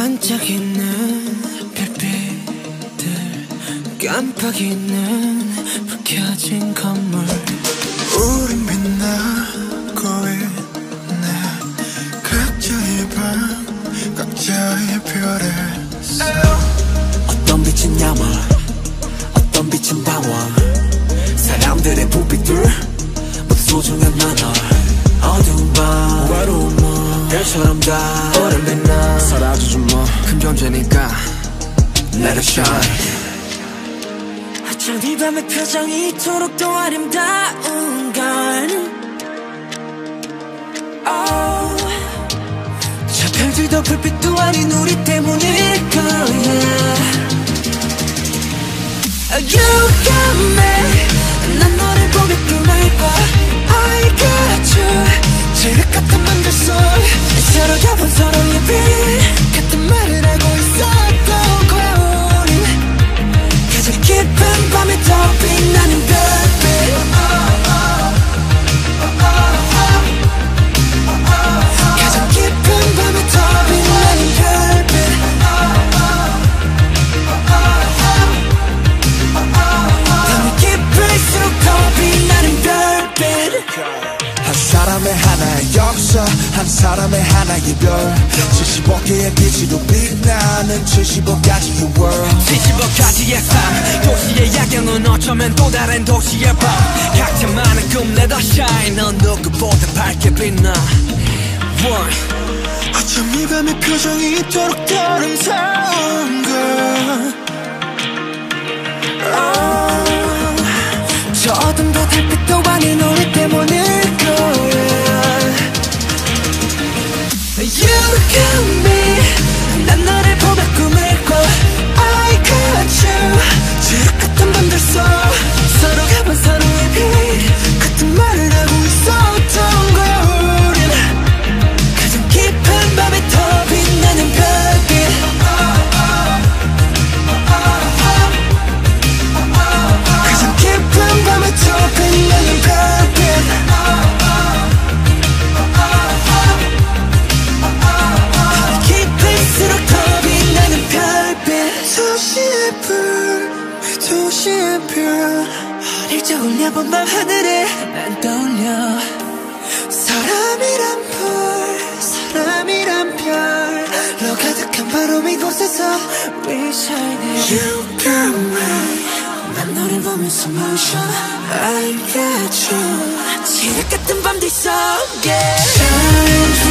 반짝이는 별빛들 깜빡이는 불 켜진 건물. 우린 빛나고 있네. 각자의 방 각자의 별에 어떤 빛은 야물 어떤 빛은 방황. 사람들의 불빛들 모두 소중한 나널 어두운 밤 외로운 몸 별처럼 다 오랜 빛나 사라져줘 뭐큰 존재니까 Let it shine. 어쩜 이 밤의 표정이 이토록 또 아름다운 건 oh. 저 별들도 불빛도 아닌 우리 때문일 거 역사 한 사람의 하나의 별. 75개의 빛으로 빛나는 75가지의 world. 75가지의 삶. 도시의 야경은 어쩌면 또 다른 도시의 밤. 각자만의 꿈 let us shine. 넌 누구보다 밝게 빛나. One. 어쩜 이 밤의 표정이 이토록 더 아름다운 걸 적 올려본 밤 하늘에 난 떠올려. 사람이란 불 사람이란 별로 가득한 바로 이곳에서 We shining You got me. 난 너를 보면서 motion I got you. 지옥 같은 밤들 속에. Shine,